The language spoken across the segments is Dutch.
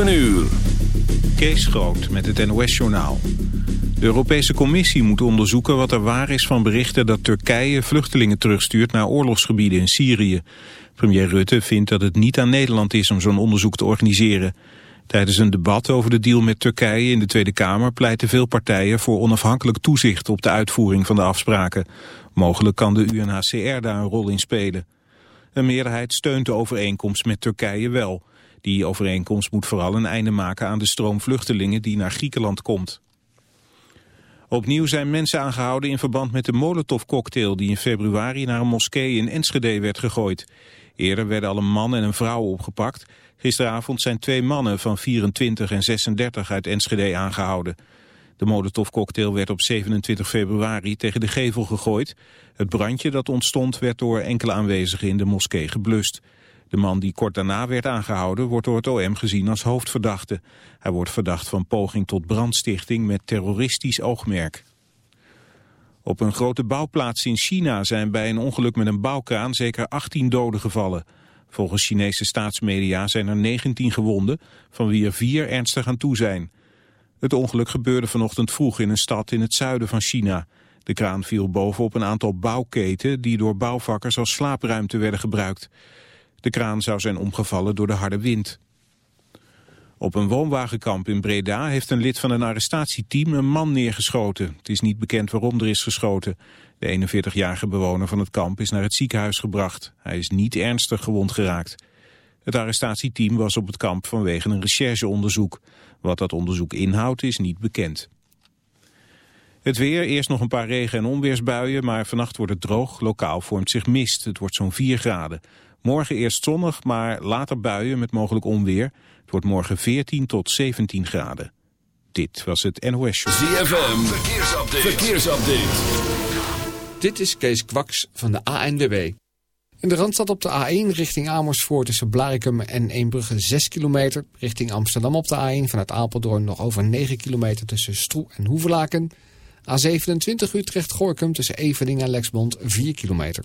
7 uur. Kees Groot met het NOS-journaal. De Europese Commissie moet onderzoeken wat er waar is van berichten dat Turkije vluchtelingen terugstuurt naar oorlogsgebieden in Syrië. Premier Rutte vindt dat het niet aan Nederland is om zo'n onderzoek te organiseren. Tijdens een debat over de deal met Turkije in de Tweede Kamer pleiten veel partijen voor onafhankelijk toezicht op de uitvoering van de afspraken. Mogelijk kan de UNHCR daar een rol in spelen. Een meerderheid steunt de overeenkomst met Turkije wel. Die overeenkomst moet vooral een einde maken aan de stroom vluchtelingen die naar Griekenland komt. Opnieuw zijn mensen aangehouden in verband met de Molotov-cocktail... die in februari naar een moskee in Enschede werd gegooid. Eerder werden al een man en een vrouw opgepakt. Gisteravond zijn twee mannen van 24 en 36 uit Enschede aangehouden. De Molotov-cocktail werd op 27 februari tegen de gevel gegooid. Het brandje dat ontstond werd door enkele aanwezigen in de moskee geblust. De man die kort daarna werd aangehouden wordt door het OM gezien als hoofdverdachte. Hij wordt verdacht van poging tot brandstichting met terroristisch oogmerk. Op een grote bouwplaats in China zijn bij een ongeluk met een bouwkraan zeker 18 doden gevallen. Volgens Chinese staatsmedia zijn er 19 gewonden, van wie er vier ernstig aan toe zijn. Het ongeluk gebeurde vanochtend vroeg in een stad in het zuiden van China. De kraan viel bovenop een aantal bouwketen die door bouwvakkers als slaapruimte werden gebruikt. De kraan zou zijn omgevallen door de harde wind. Op een woonwagenkamp in Breda heeft een lid van een arrestatieteam een man neergeschoten. Het is niet bekend waarom er is geschoten. De 41-jarige bewoner van het kamp is naar het ziekenhuis gebracht. Hij is niet ernstig gewond geraakt. Het arrestatieteam was op het kamp vanwege een rechercheonderzoek. Wat dat onderzoek inhoudt is niet bekend. Het weer, eerst nog een paar regen- en onweersbuien, maar vannacht wordt het droog. Lokaal vormt zich mist. Het wordt zo'n 4 graden. Morgen eerst zonnig, maar later buien met mogelijk onweer. Het wordt morgen 14 tot 17 graden. Dit was het NOS Show. ZFM, verkeersupdate. verkeersupdate. Dit is Kees Kwaks van de ANWB. In de Randstad op de A1 richting Amersfoort tussen Blarikum en Eembrugge 6 kilometer. Richting Amsterdam op de A1 vanuit Apeldoorn nog over 9 kilometer tussen Stroe en Hoevelaken. A27 Utrecht-Gorkum tussen Evening en Lexmond 4 kilometer.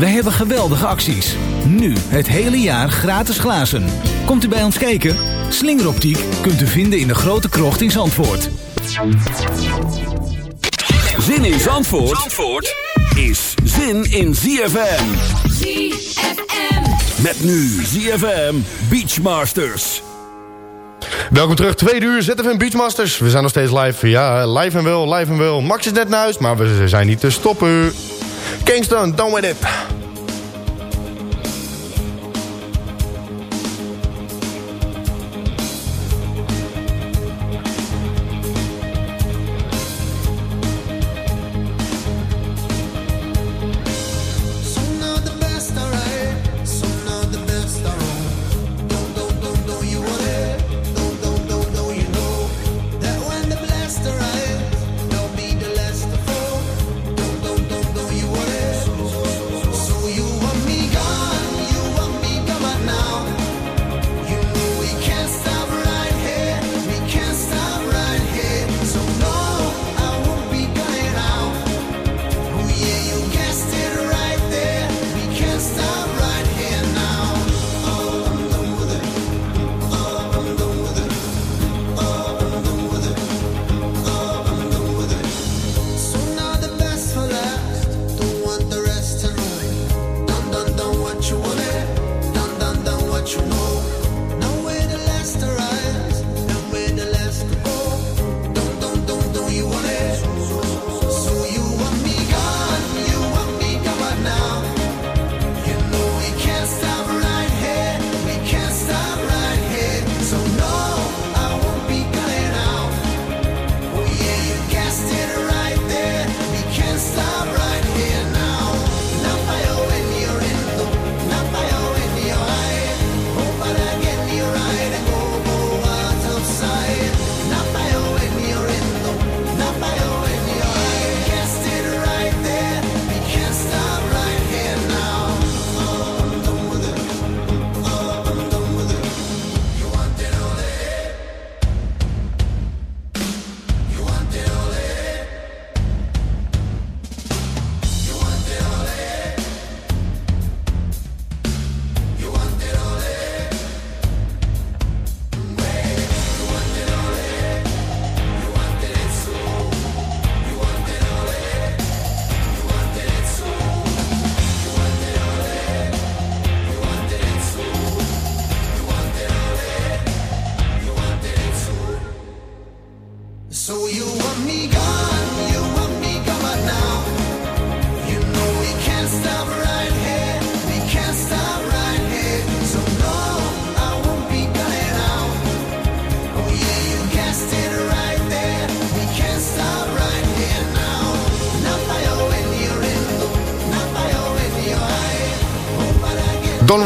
Wij hebben geweldige acties. Nu het hele jaar gratis glazen. Komt u bij ons kijken? Slingeroptiek kunt u vinden in de grote krocht in Zandvoort. Zin in Zandvoort, Zandvoort is zin in ZFM. ZFM. Met nu ZFM Beachmasters. Welkom terug, tweede uur ZFM Beachmasters. We zijn nog steeds live. Ja, live en wel, live en wel. Max is net naar huis, maar we zijn niet te stoppen. Kingston, done with it.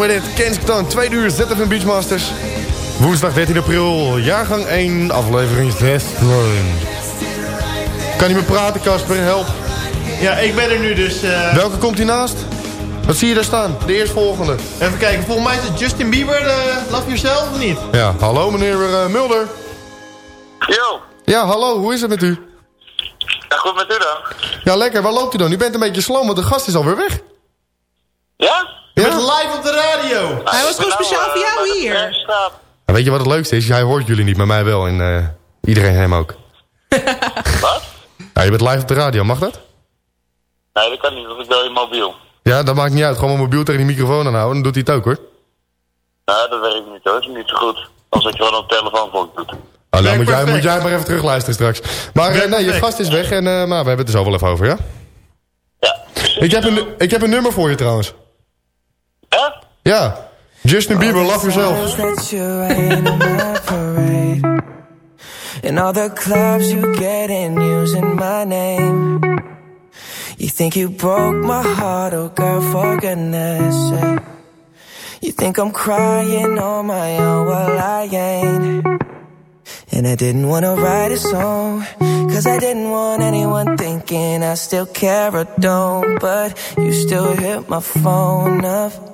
With It, Kensington, tweede uur, ZFM Beachmasters. Woensdag 13 april, jaargang 1, aflevering 16. Kan niet meer praten, Casper, help. Ja, ik ben er nu dus. eh, Welke komt hiernaast? Wat zie je daar staan? De eerstvolgende. Even kijken, volgens mij is het Justin Bieber, uh, Love Yourself of niet? Ja, hallo meneer eh, Mulder. Yo, Ja, hallo, hoe is het met u? ja, goed met u dan? Ja, lekker, waar loopt u dan? U bent een beetje sloom, want de gast is alweer weg. Ja? Je Ja? bent live op de radio. Hij was gewoon speciaal voor jou hier. Ja, weet je wat het leukste is? Hij hoort jullie niet, maar mij wel. En eh, iedereen hem ook. Wat? Ja, je bent live op de radio, mag dat? Nee, dat kan niet, want ik bel je mobiel. Ja, dat maakt niet uit. Gewoon mijn mobiel tegen die microfoon aanhouden, dan doet hij het ook hoor. Nee, dat werkt niet hoor, dat is niet zo goed. Als ik gewoon op telefoon voor doet. Oh, dan moet jij, moet jij maar even terugluisteren straks. Maar eh, nee, je gast is weg, en, eh, maar we hebben het er zo wel even over, ja? Ja. Ik heb, een, ik heb een nummer voor je trouwens. Ja? Justin Bieber, Love Yourself. And all the clubs you get in using my name. You think you broke my heart, oh girl, for goodness sake. You think I'm crying on my own, well I ain't. And I didn't wanna write a song, cause I didn't want anyone thinking I still care or don't. But you still hit my phone up.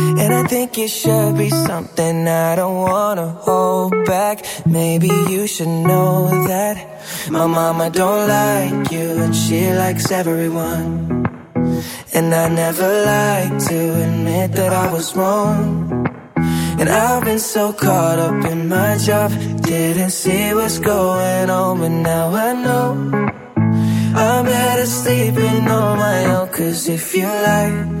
And I think it should be something I don't wanna hold back. Maybe you should know that my mama don't like you and she likes everyone. And I never like to admit that I was wrong. And I've been so caught up in my job, didn't see what's going on, but now I know. I'm better sleeping on my own, cause if you like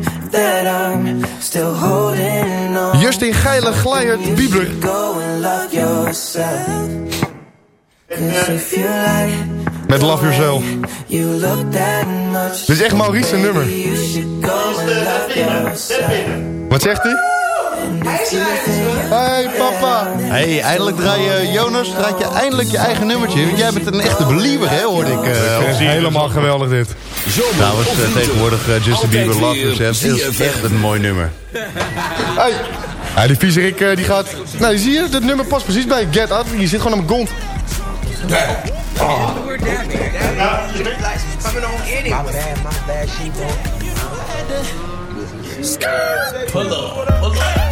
that I'm still holding on, Justin Geile Glijert Bieber. Met Love Yourself. you look that much, Dit is echt Maurice zijn nummer. Wat zegt hij? Hey papa. hey, eindelijk draai je, Jonas, draai je eindelijk je eigen nummertje. Want jij bent een echte believer, hè, hoorde ik. eh, helemaal geweldig dit. Trouwens, eh, tegenwoordig eh, Justin Bieber Love is echt een mooi nummer. Hey, Ja, die viezerik eh, die gaat... Nou, zie je, dat nummer past precies bij Get Up. Je zit gewoon aan mijn kont. Pull up, pull up.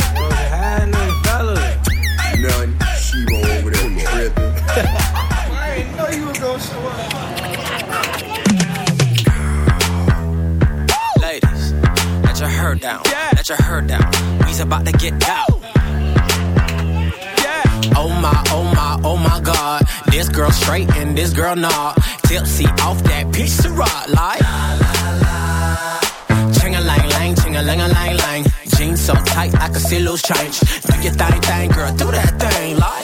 Nothing. She over there tripping. I didn't know you were gonna show up. Ladies, let your hair down. Let your hair down. We's about to get down. Oh my, oh my, oh my God. This girl straight and this girl not. Tipsy off that piece of rock like. Ching a lang lang, ching a lang a lang lang. Jeans so tight I can see loose change. Do your thing, thing, girl, do that thing like.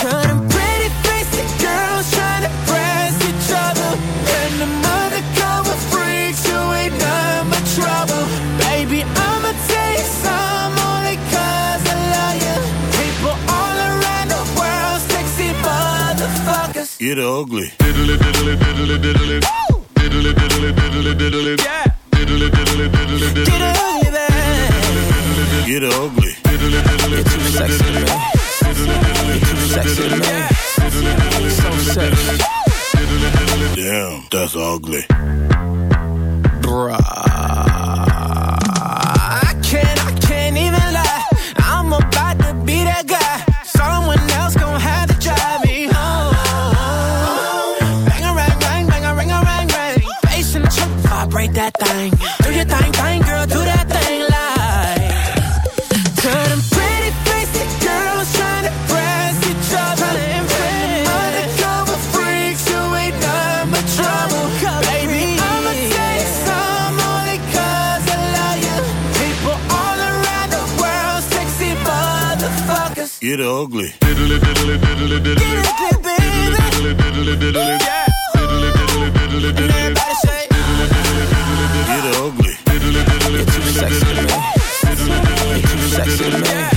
Couldn't pretty basic girls trying to press each other. And the undercover freaks who ain't nothing but trouble. Baby, I'ma tell you some only cause I love you. People all around the world, sexy motherfuckers. Get ugly. Diddly diddly diddly diddly. Diddly diddly diddly diddly. Yeah. Diddly diddly diddly diddly. Get ugly, baby. Get ugly. Too sexy too sexy. Damn, that's ugly. Bruh. I can't, I can't even lie. I'm about to be that guy. Someone else gon' have to drive me home. Bang a bang a ring a the vibrate that thing. Get ugly. Diddly, diddly, Get ugly. Diddly, diddly, diddly, diddly. Diddly, diddly, diddly.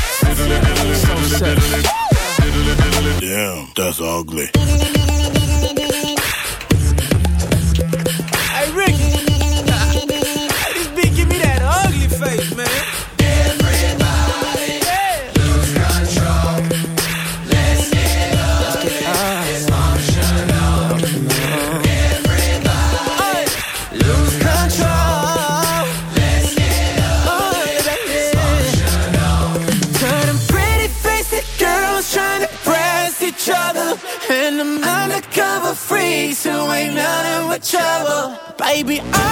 Damn, that's ugly. Baby, I'ma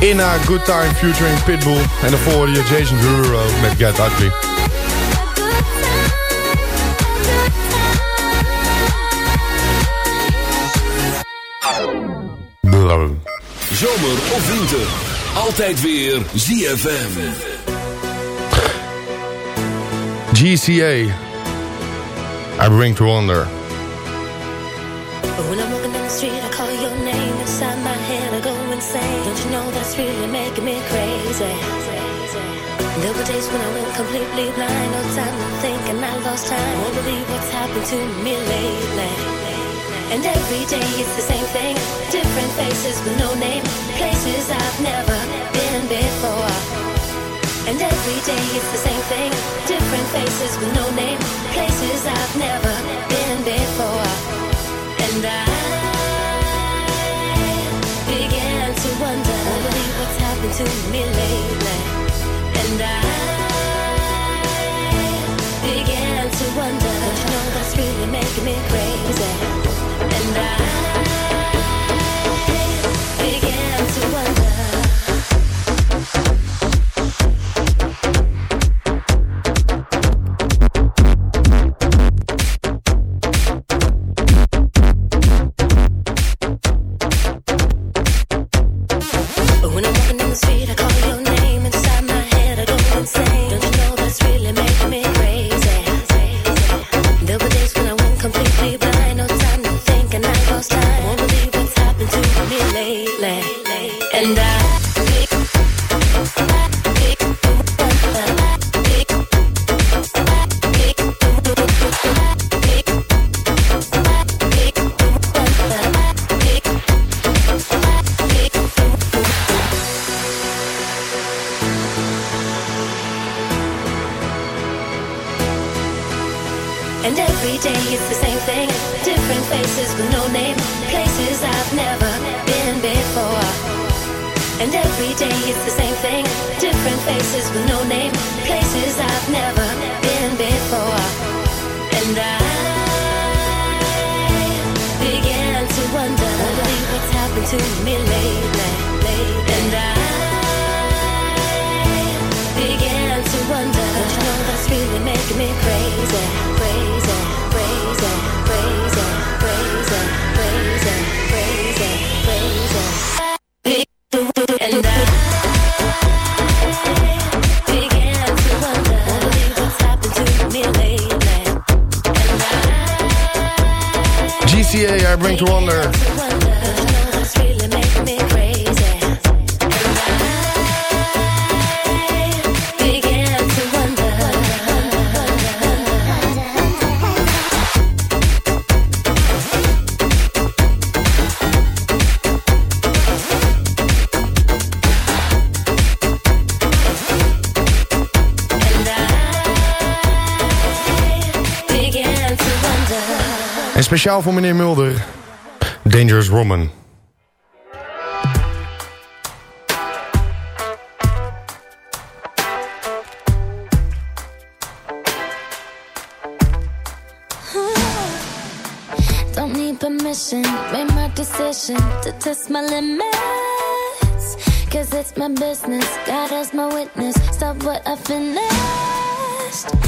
In a Good Time featuring Pitbull. En daarvoor je Jason Derulo met Get Ugly. Zomer of winter. Altijd weer ZFM. GCA. I bring to wonder. When I'm walking down the street, I call your name insane. Don't you know that's really making me crazy? There were days when I went completely blind, no time to think, and I lost time. Won't believe what's happened to me lately. And every day it's the same thing, different faces with no name, places I've never been before. And every day it's the same thing, different faces with no name, places I've never been before. And I to me lately. And I began to wonder, don't you know that's really making me crazy? Speciaal voor meneer Mulder. Dangerous Woman. Don't need permission, made my decision to test my limits. Cause it's my business, God is my witness. Stop what I finished.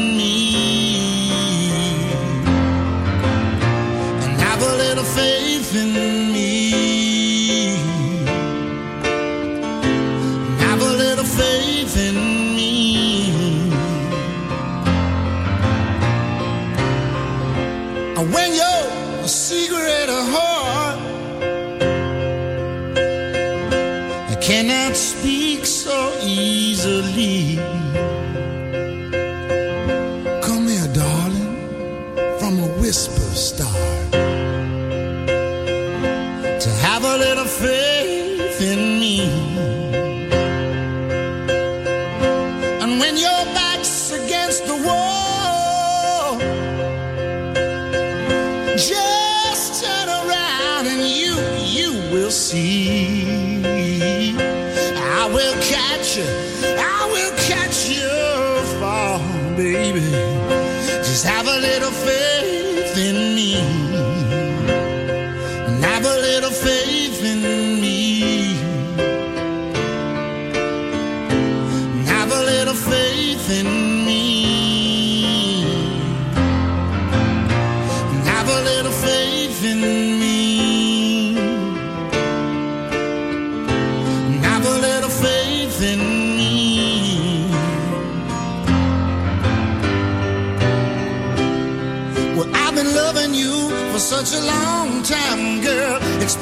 easily.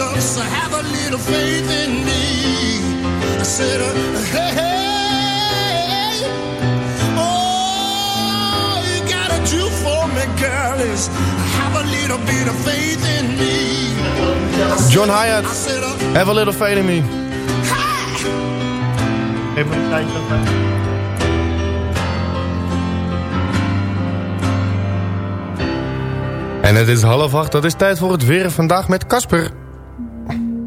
Enough to have a little faith in me. I said, uh, hey, hey, all you gotta do for me, girl, is have a little bit of faith in me. John Hyatt, said, uh, have a little faith in me. Even een tijdje. En het is half acht, dat is tijd voor het weer vandaag met Casper.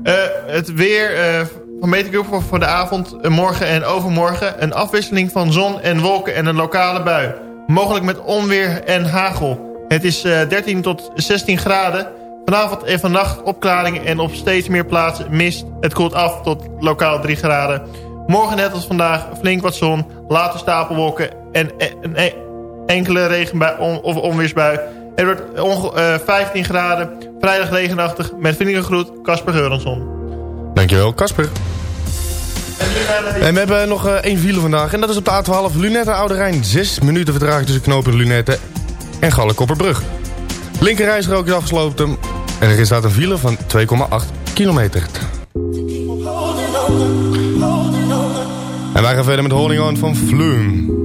Eh, het weer eh, van Meteorgroup voor, de avond, eh, morgen en overmorgen. Een afwisseling van zon en wolken en een lokale bui. Mogelijk met onweer en hagel. Het is eh, 13 tot 16 graden. Vanavond en vannacht opklaringen en op steeds meer plaatsen mist. Het koelt af tot lokaal 3 graden. Morgen net als vandaag flink wat zon, later stapelwolken en enkele regenbui on- of onweersbui. Het wordt onge- eh, 15 graden, vrijdag regenachtig met vriendelijke groet Casper Geurensson. Dankjewel, Casper. En we hebben nog eh, één file vandaag. En dat is op de A12 Lunetten Oude Rijn. Zes minuten vertraging tussen knopen Lunetten en Gallenkopperbrug. Linkerrijstrook is afgesloten. En er staat een file van 2,8 kilometer. En wij gaan verder met Holding On van Flume.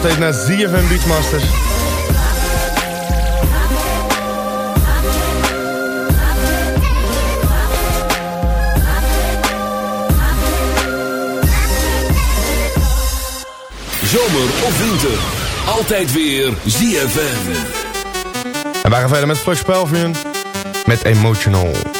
Steeds naar ZFM Beachmasters. Zomer of winter. Altijd weer ZFM. En wij gaan verder met Flux Pelvian. Met Emotional.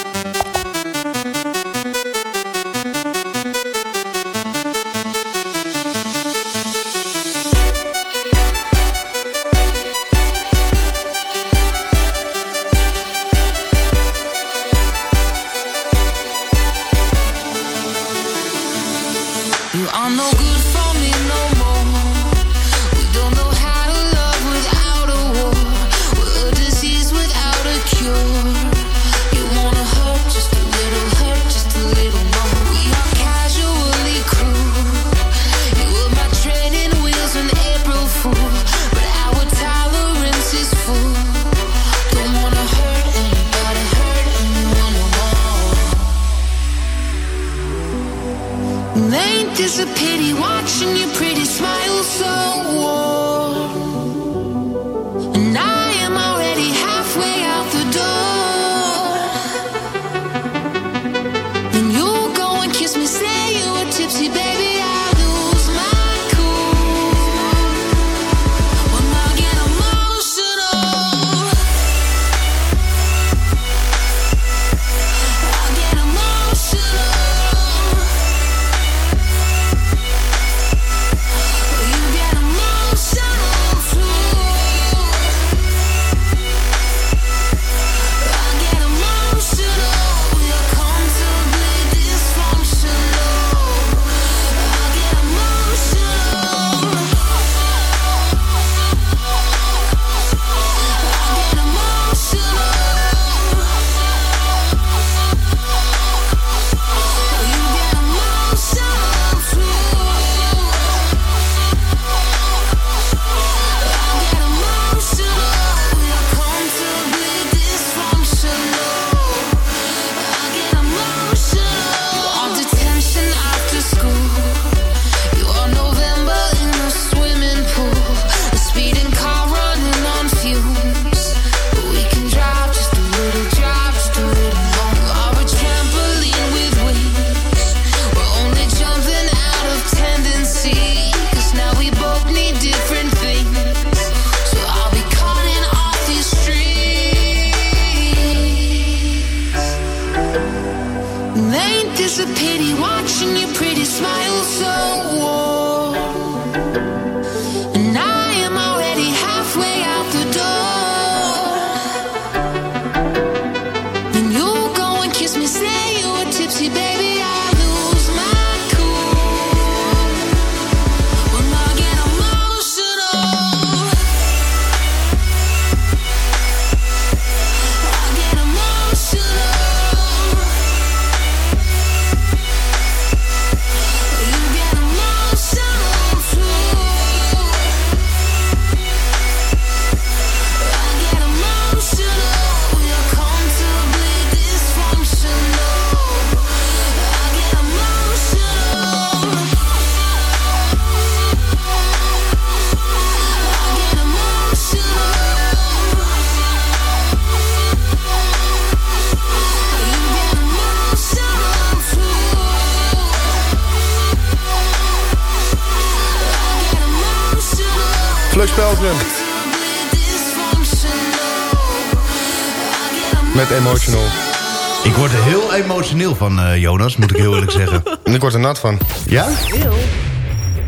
Heel emotioneel van, eh, Jonas, moet ik heel eerlijk zeggen. En ik word er nat van. Ja?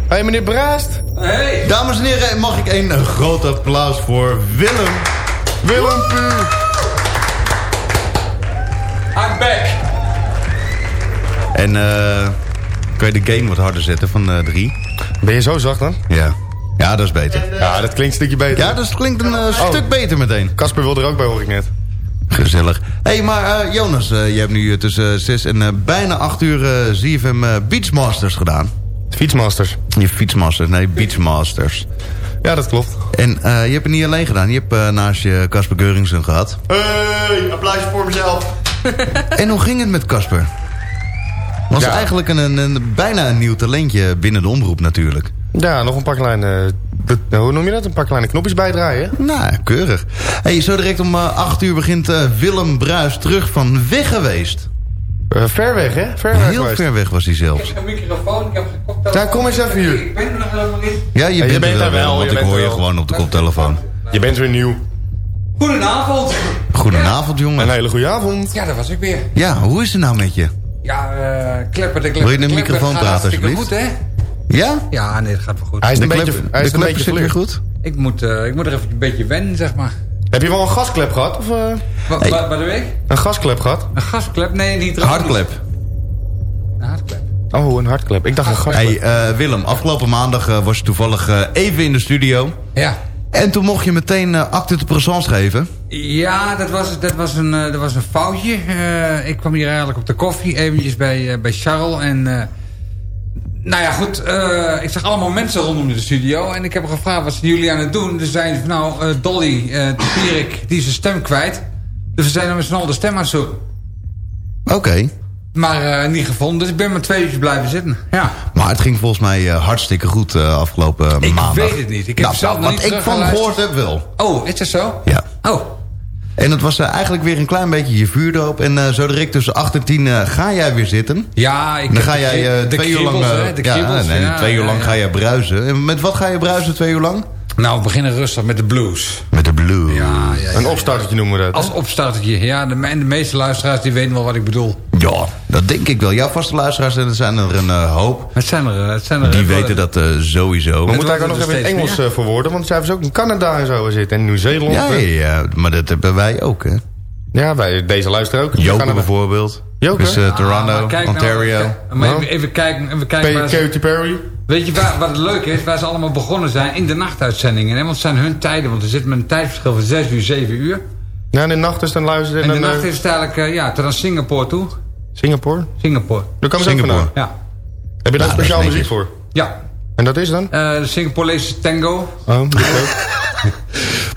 Hey meneer Braast. Hey. Dames en heren, mag ik een groot applaus voor Willem. Willem Puur. I'm back. En eh kan je de game wat harder zetten van eh, drie? Ben je zo zacht dan? Ja. Ja, dat is beter. Ja, dat klinkt een stukje beter. Ja, dat klinkt een eh, Oh. stuk beter meteen. Casper wil er ook bij, hoor ik net. Gezellig. Hé, hey, maar eh, Jonas, eh, je hebt nu eh, tussen 6 en eh, bijna 8 uur eh ZFM eh, Beachmasters gedaan. Fietsmasters. Je Fietsmasters, nee, Beachmasters. Ja, dat klopt. En eh, je hebt het niet alleen gedaan. Je hebt eh, naast je Casper Geuringsen gehad. Hey, applausje voor mezelf. En hoe ging het met Casper? Was Ja. eigenlijk een, een, een- bijna een nieuw talentje binnen de omroep natuurlijk. Ja, nog een paar kleine... hoe noem je dat? Een paar kleine knopjes bijdraaien. Nou, keurig. Hey, zo direct om eh, 8 uur begint eh, Willem Bruis terug van weg geweest. Eh, ver weg, hè? Ver weg Heel geweest. ver weg was hij zelfs. een microfoon, ik heb geen koptelefoon. Ja, kom eens even hier. Ik ben er nog helemaal niet. Ja, je, Ja, bent, er wel, want je ik bent hoor je wel. gewoon op de koptelefoon. Je bent weer nieuw. Goedenavond. Goedenavond, jongen. Een hele goede avond. Ja, dat was ik weer. Ja, hoe is het nou met je? Ja, eh klepper de klepper. Wil je de microfoon praten, alsjeblieft? goed, hè? Ja? Ja, nee, dat gaat wel goed. Hij is De een beetje, hij de is een beetje zit weer goed? Ik moet, eh, ik moet er even een beetje wennen, zeg maar. Heb je wel een gasklep gehad? Of, eh, Wat hey. de week? Een gasklep gehad? Een gasklep? Nee, niet Een Hartklep. Een hartklep. Oh, een hartklep. Ik dacht een gasklep. Hey, eh, Willem, afgelopen maandag was je toevallig even in de studio. Ja. En toen mocht je meteen uh, acte de présence geven. Ja, dat was, dat was, een, uh, dat was een foutje. Uh, ik kwam hier eigenlijk op de koffie, eventjes bij, bij Charles. En nou ja, goed. ik zag allemaal mensen rondom de studio. En ik heb gevraagd, wat zijn jullie aan het doen? Dus zeiden ze, nou, Dolly, uh, Pierik, die is zijn stem kwijt. Dus we zijn dan met z'n allen de stem aan het zoeken. Oké. Okay. Maar niet gevonden, dus ik ben maar twee uurtjes blijven zitten. Ja. Maar het ging volgens mij hartstikke goed afgelopen ik maandag. Ik weet het niet. Ik heb nou, zelf nou, niet ik van gehoord heb wel. Oh, is dat zo? Ja. Oh. En het was eigenlijk weer een klein beetje je vuurdoop. En zo direct tussen 8 en 10 ga jij weer zitten. Ja, ik dan ga jij twee uur lang. Twee uur lang ga je bruisen. En met wat ga je bruisen twee uur lang? Nou, we beginnen rustig met de blues. Met de blues. Ja. Een opstartertje noemen we dat. Als opstartertje, ja. De, en de meeste luisteraars die weten wel wat ik bedoel. Ja, dat denk ik wel. Jouw vaste luisteraars, er zijn er een uh, hoop. Het zijn er, het zijn er Die weten dat uh, sowieso. We moeten eigenlijk nog even in het Engels uh, verwoorden. Want zij hebben ook in Canada en zo zitten. En Nieuw-Zeeland. Ja, ja, maar dat hebben wij ook, hè. Ja, wij, deze luisteren ook. Joker bijvoorbeeld. Joker? Dus uh, Toronto, ah, kijk Ontario. Nou, maar even, even kijken. Even kijken Katy Perry. Weet je waar, wat het leuke is? Waar ze allemaal begonnen zijn in de nachtuitzendingen. Hè? Want het zijn hun tijden. Want er zit met een tijdverschil van 6 uur, 7 uur. Ja, en de nacht is dan luisteren. En de nacht is het eigenlijk uh, ja, tot aan Singapore toe. Singapore? Singapore. Daar kan het ook vandaan. Ja. Heb je daar nou, speciaal muziek voor? Ja. En dat is dan? Uh, de Singaporese tango. Oh, dat ook.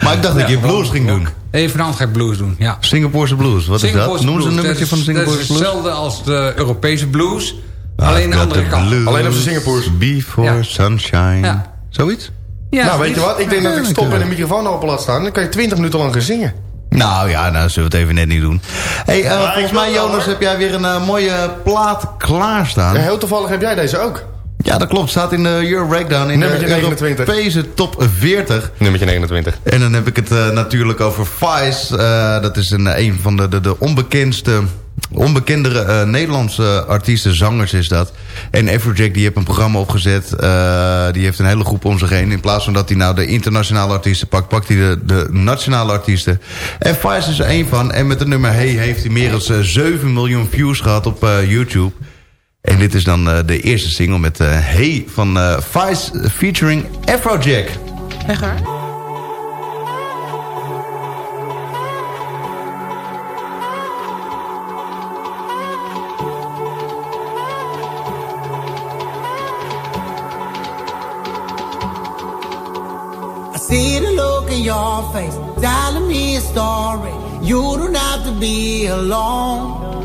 maar ik dacht dat je blues ging doen. Even vanavond ga ik blues doen, ja. Singaporese blues, wat Singaporese is dat? Noem eens een nummertje van de Singaporese blues. Dat is hetzelfde als de Europese blues. Ah, alleen de andere kant. Blues, alleen op de Singapore's. Before ja. sunshine. Ja. Zoiets? Ja, nou, weet je wat? Ik denk dat ik stop en de microfoon open laat staan. Dan kan je 20 minuten lang gaan zingen. Nou ja, nou zullen we het even net niet doen. Hey, uh, ja, volgens mij, Jonas, heb jij weer een uh, mooie plaat klaarstaan. Ja, heel toevallig heb jij deze ook. Ja, dat klopt. Staat in de Euro Breakdown in Nummertje de 29. Europese top 40. Nummertje 29. En dan heb ik het uh, natuurlijk over Vice. Uh, dat is een, een van de, de, de onbekendste... Onbekendere uh, Nederlandse artiesten, zangers is dat. En Afrojack die heeft een programma opgezet. die heeft een hele groep om zich heen. In plaats van dat hij nou de internationale artiesten pakt... pakt hij de, de nationale artiesten. En Vice is er één van. En met het nummer Hey heeft hij meer dan 7 miljoen views gehad op YouTube. En dit is dan uh, de eerste single met uh, Hey van uh, Vice featuring Afrojack. Echt waar? See the look in your face, telling me a story. You don't have to be alone.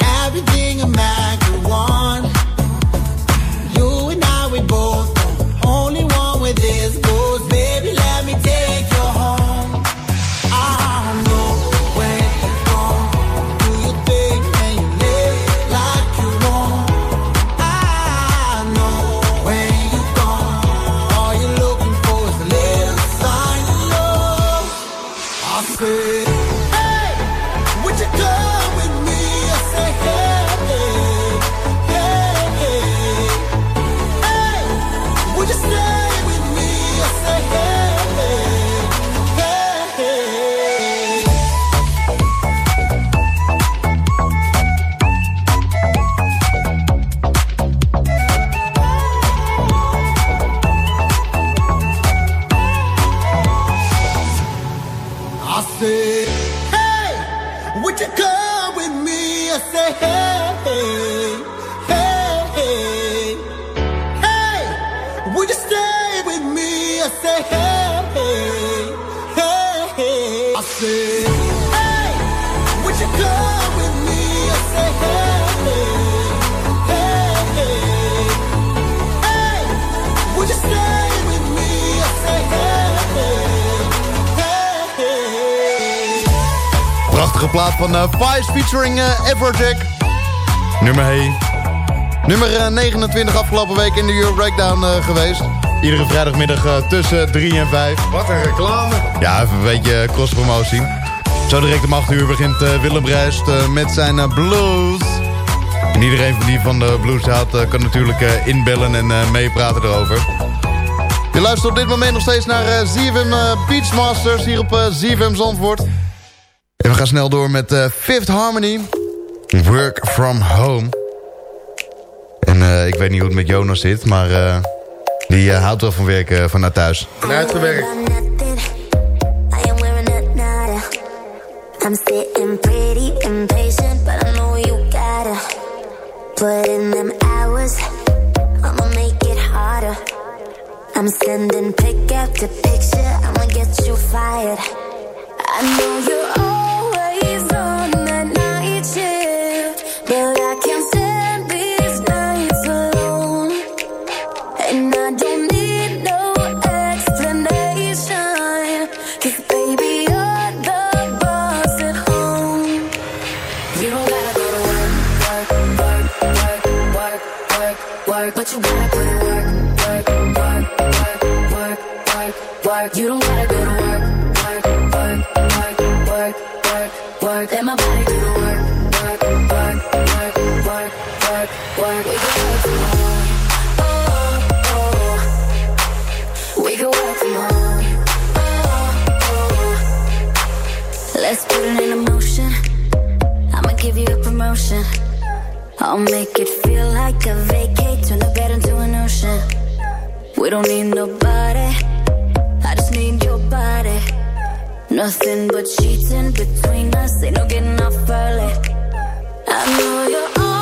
Everything a man featuring eh, Everjack. Nummer 1. Nummer eh, 29 afgelopen week in de Euro Breakdown eh, geweest. Iedere vrijdagmiddag eh, tussen 3 en 5. Wat een reclame. Ja, even een beetje crosspromotie. Zo direct om 8 uur begint eh, Willem Rijst eh, met zijn eh, blues. En iedereen van die van de blues houdt eh, kan natuurlijk eh, inbellen en eh, meepraten erover. Je luistert op dit moment nog steeds naar eh ZFM eh, Beachmasters hier op eh ZFM Zandvoort. En we gaan snel door met eh, Fifth Harmony. Work From Home. En eh, ik weet niet hoe het met Jonas zit, maar eh, die houdt wel van werken vanuit thuis. A nada. I'm sitting pretty impatient, but I know you gotta put in them hours. I'ma make it harder. I'm sending pick after picture. I'ma get you fired. I know you're always on I'll make it feel like a vacate. Turn the bed into an ocean. We don't need nobody. I just need your body. Nothing but cheating between us. Ain't no getting off early. I know you're always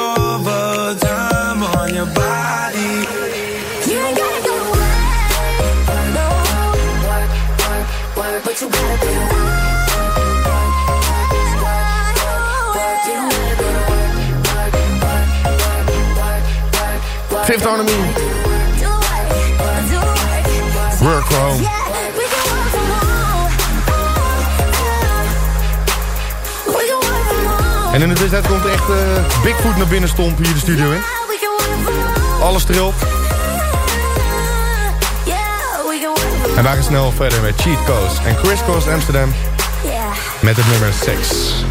work home. En in de tussentijd komt echt eh, Bigfoot naar binnen stompen hier de studio in. Alles trilt. En wij gaan snel verder met Cheat Coast en Chris Coast Amsterdam met het nummer 6.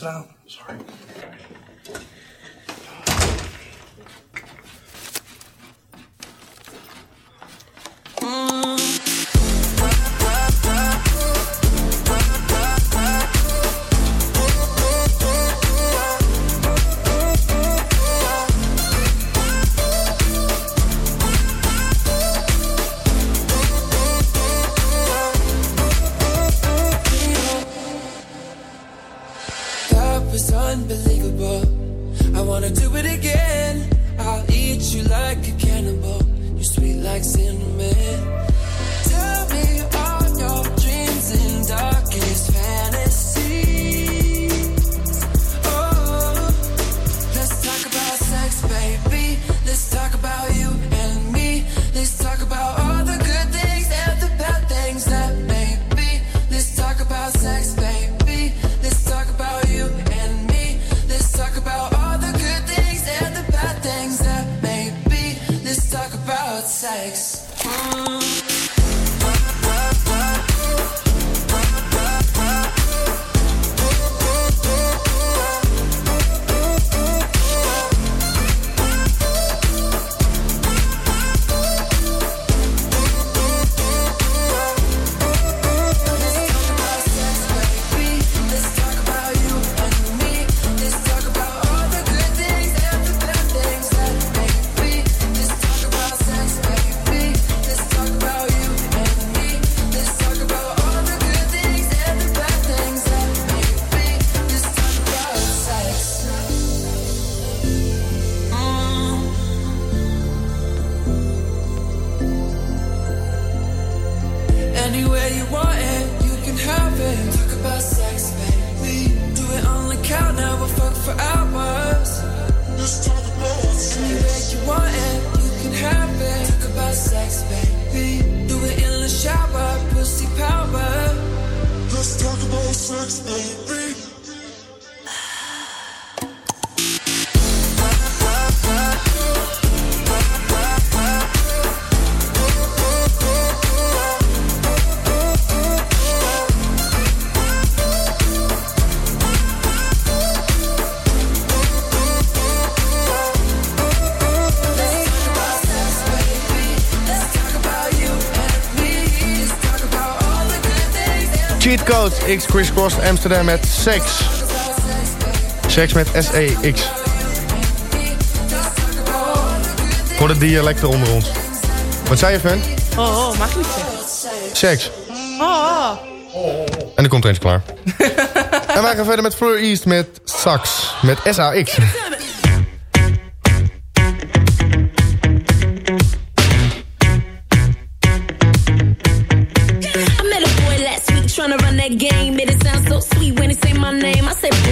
Sorry. place. X crisscrossed Amsterdam met Sex. Sex met S A X. Voor de dialecten onder ons. Wat zei je, fan? Oh, oh, mag niet zeggen. Seks. Oh, oh. En dan komt er eens klaar. en wij gaan verder met Fleur East met Sax. Met S A X. game. It sound so sweet when they say my name. I said.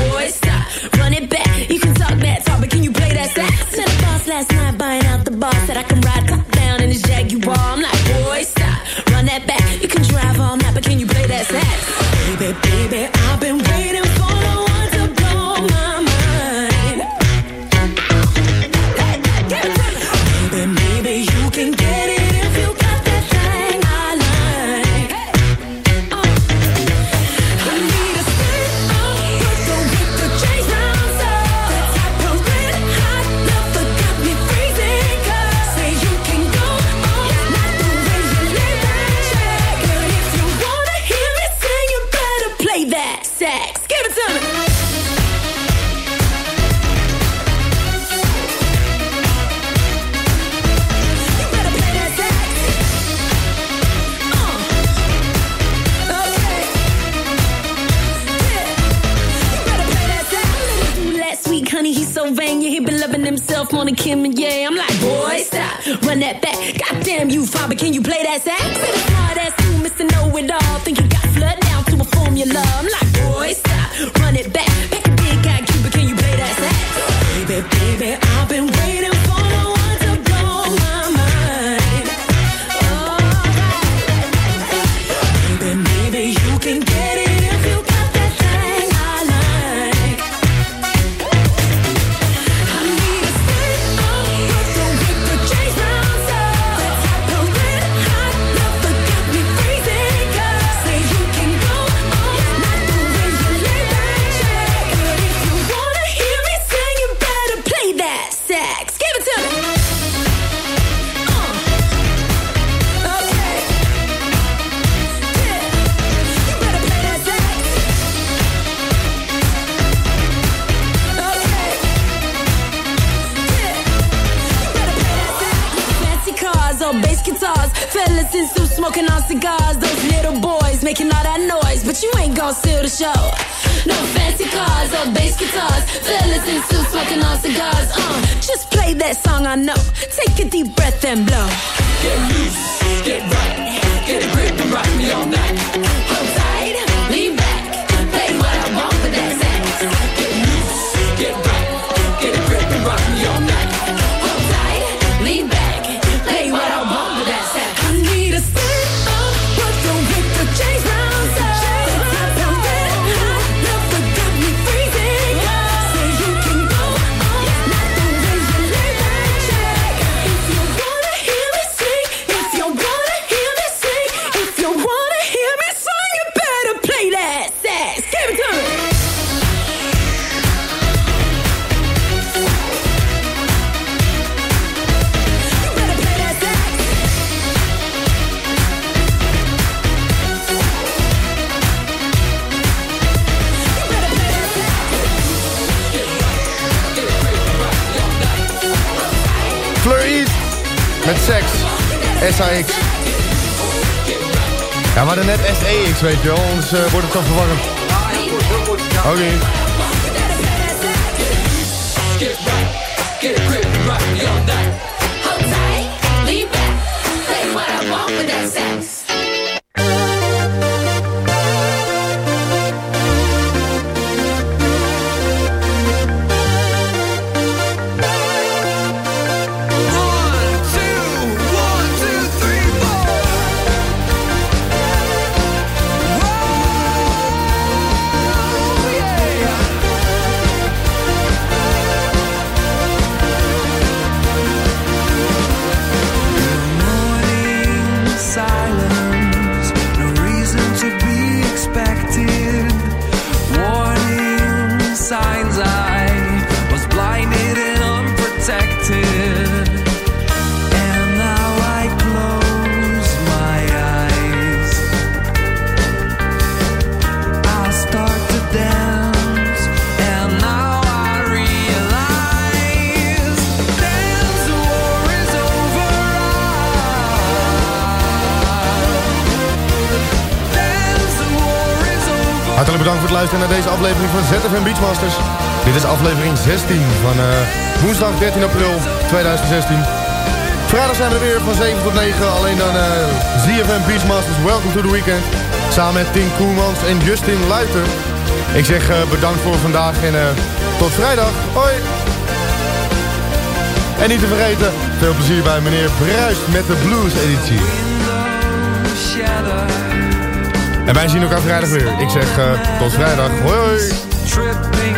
Ja, we hadden net SEX, weet je wel. Anders eh, wordt het toch verwarrend. Oké. Okay. bedankt voor het luisteren naar deze aflevering van ZFM Beachmasters. Dit is aflevering 16 van eh, woensdag 13 april 2016. Vrijdag zijn we weer van 7 tot 9. Alleen dan eh, ZFM Beachmasters Welcome to the Weekend. Samen met Tim Koemans en Justin Luiter. Ik zeg eh, bedankt voor vandaag en tot vrijdag. Hoi! En niet te vergeten, veel plezier bij meneer Bruist met de Blues editie. En wij zien elkaar vrijdag weer. Ik zeg eh, tot vrijdag. hoi.